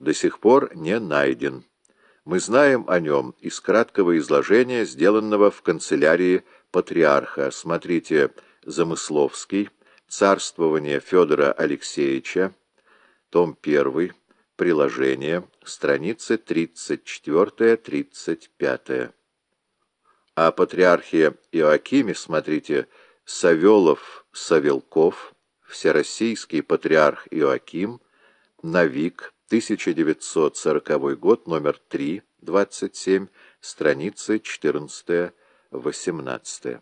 до сих пор не найден. Мы знаем о нем из краткого изложения, сделанного в канцелярии патриарха. Смотрите Замысловский, Царствование Федора Алексеевича, том 1, приложение, страницы 34-35. О патриархе Иоакиме смотрите Савелов-Савелков, Всероссийский патриарх Иоаким, Навик, 1940 год, номер 3, 27, страницы 14-18.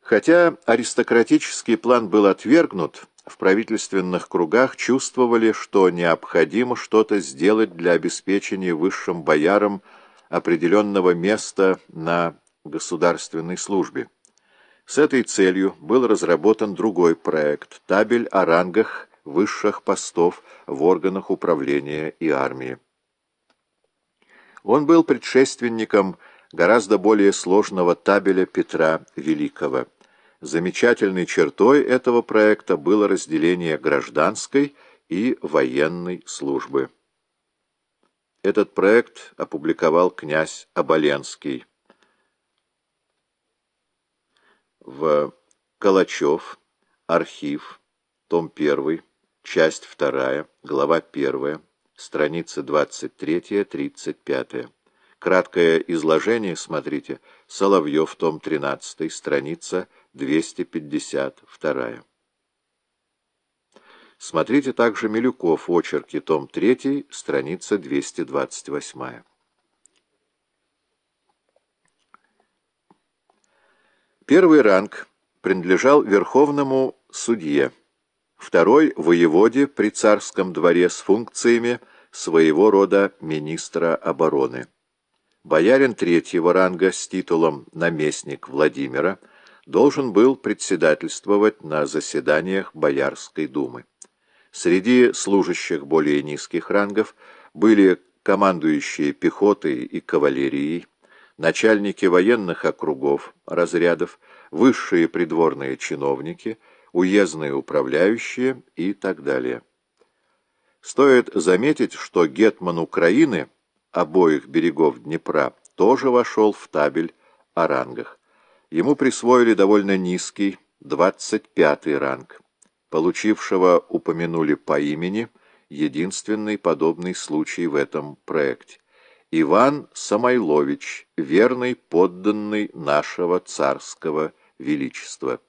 Хотя аристократический план был отвергнут, в правительственных кругах чувствовали, что необходимо что-то сделать для обеспечения высшим боярам определенного места на государственной службе. С этой целью был разработан другой проект – табель о рангах высших постов в органах управления и армии. Он был предшественником гораздо более сложного табеля Петра Великого. Замечательной чертой этого проекта было разделение гражданской и военной службы. Этот проект опубликовал князь Оболенский. В Калачев, архив, том 1, часть 2, глава 1, страницы 23-35. Краткое изложение, смотрите, Соловьев, том 13, страница 252. Смотрите также Милюков, очерки, том 3, страница 228. Первый ранг принадлежал верховному судье, второй — воеводе при царском дворе с функциями своего рода министра обороны. Боярин третьего ранга с титулом «наместник Владимира» должен был председательствовать на заседаниях Боярской думы. Среди служащих более низких рангов были командующие пехотой и кавалерией, начальники военных округов, разрядов, высшие придворные чиновники, уездные управляющие и так далее. Стоит заметить, что гетман Украины обоих берегов Днепра тоже вошел в табель о рангах. Ему присвоили довольно низкий, 25-й ранг. Получившего упомянули по имени, единственный подобный случай в этом проекте. Иван Самойлович, верный подданный нашего царского величества.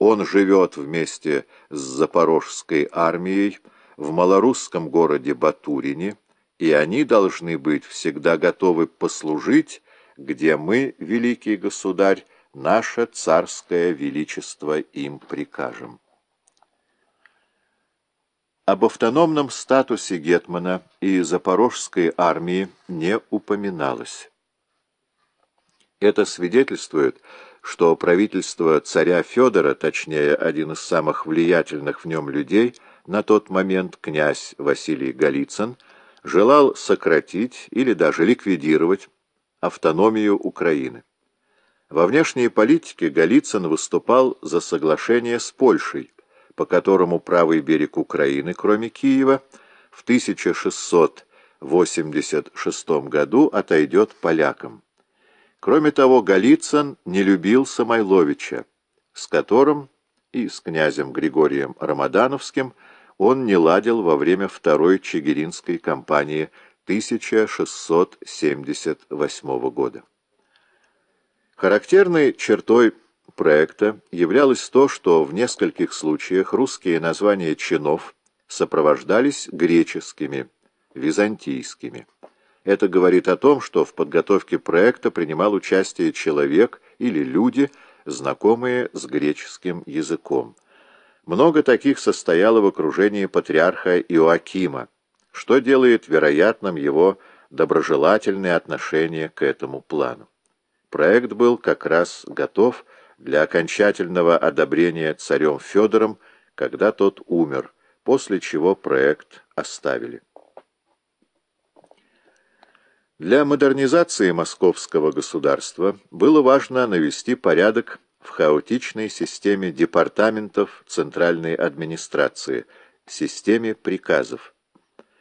Он живет вместе с запорожской армией в малорусском городе Батурине, и они должны быть всегда готовы послужить, где мы, великий государь, наше царское величество им прикажем. Об автономном статусе Гетмана и Запорожской армии не упоминалось. Это свидетельствует, что правительство царя Федора, точнее, один из самых влиятельных в нем людей, на тот момент князь Василий Голицын, желал сократить или даже ликвидировать автономию Украины. Во внешней политике Голицын выступал за соглашение с Польшей, по которому правый берег Украины, кроме Киева, в 1686 году отойдет полякам. Кроме того, Голицын не любил Самойловича, с которым и с князем Григорием Рамадановским он не ладил во время Второй Чигиринской кампании 1678 года. Характерной чертой проекта являлось то, что в нескольких случаях русские названия чинов сопровождались греческими, византийскими. Это говорит о том, что в подготовке проекта принимал участие человек или люди, знакомые с греческим языком. Много таких состояло в окружении патриарха Иоакима, что делает вероятным его доброжелательное отношение к этому плану. Проект был как раз готов для окончательного одобрения царем Федором, когда тот умер, после чего проект оставили. Для модернизации московского государства было важно навести порядок в хаотичной системе департаментов центральной администрации, системе приказов.